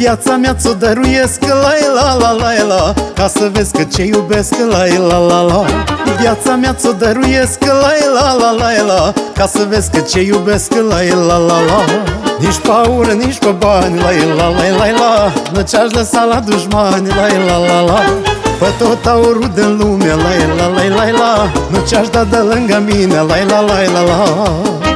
Viața mea ți-o dăruiesc la la la la la Ca să vezi că ce iubesc la la la la Viața mea ți-o dăruiesc la la la la la Ca să vezi că ce iubesc la la la la Nici pe aură, nici pe bani la la la la la Nu ce-aș lăsa la dușmani la la la la Pe tot aurul din lume la la la la la Nu ce-aș da de lângă mine la la la la la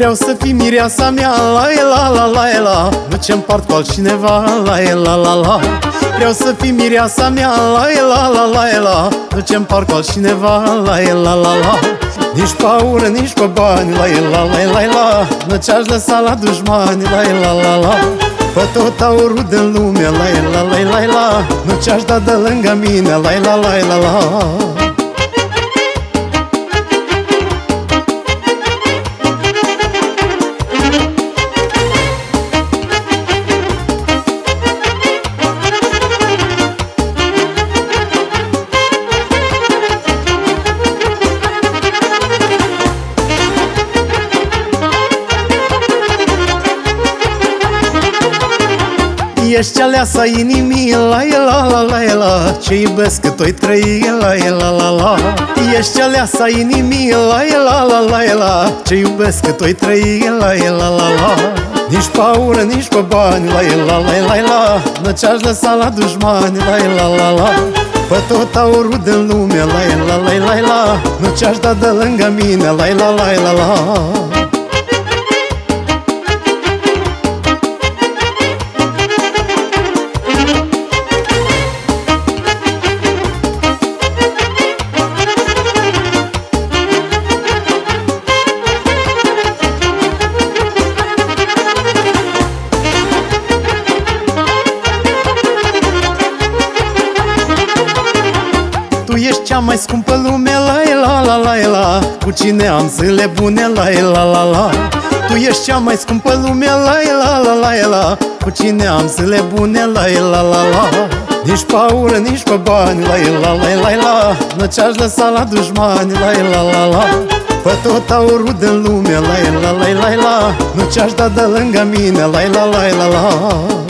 Vreau să fii mireasa mea, la la la la la Nu ce împart cu altcineva, la la la la Vreau să fii mireasa mea, la la la la la Nu ce împart cu altcineva, la la la la Nici pe aură, nici pe bani, la la la la la Nu ce-aș lăsa la dușmani, la la la la Pe tot aurul din lume, la la la la la Nu ce-aș da de lângă mine, la la la la la Ești aleasa inimii, la la la la la Ce iubesc că tu-i trăi, la la la la Ești aleasa inimii, la la la la la Ce iubesc că tu-i trăi, la la la la Nici pe aură, nici pe bani, la la la la la Nu ce-aș lăsa la dușmani, la la la la Pe tot aurul din lume, la la la la la Nu ce-aș da de lângă mine, la la la la la ești cea mai scumpă lume, la la la la la Cu cine am zile bune, la la la la Tu ești cea mai scumpă lume, la la la la la Cu cine am zile bune, la la la la Nici pe aură, nici pe bani, la la la la la Nu ce-aș lăsa la dușmani, la la la la Pe tot aurul din lume, la la la la la Nu ce-aș da de lângă mine, la la la la la